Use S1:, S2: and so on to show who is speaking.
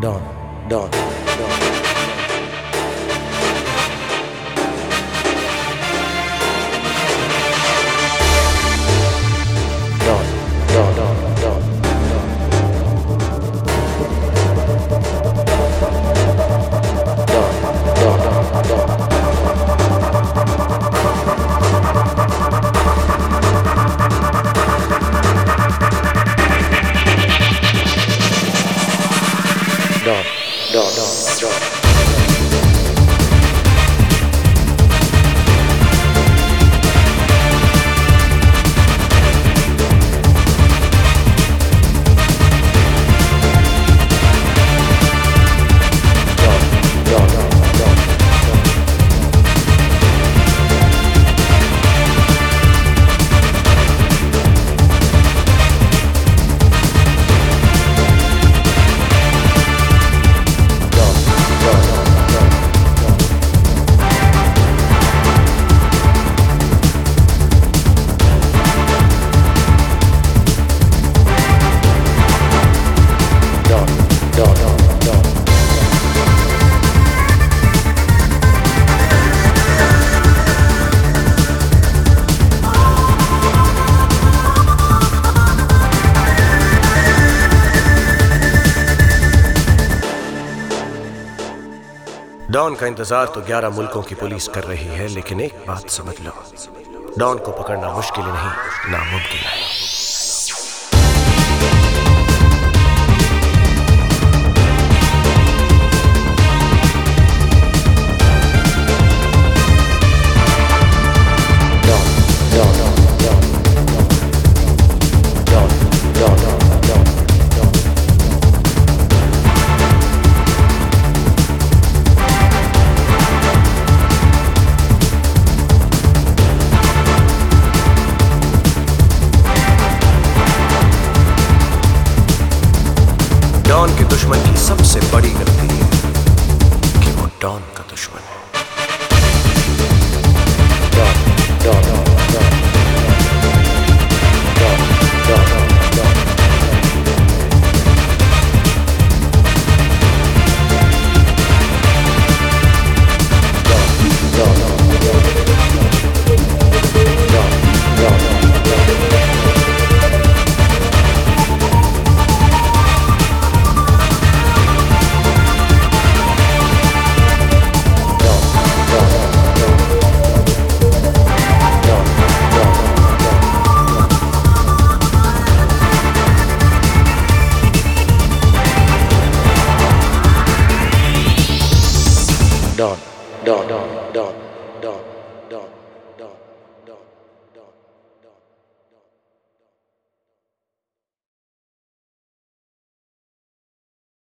S1: Done. Done. Don
S2: का इंतज़ार तो 11 मुल्कों की पुलिस कर रही है, लेकिन एक बात समझ लो। डॉन को पकड़ना मुश्किल नहीं, नामुमकिन है। दुश्मन की सबसे बड़ी गलती है कि वो डॉन का दुश्मन है।
S1: dot dot dot dot dot dot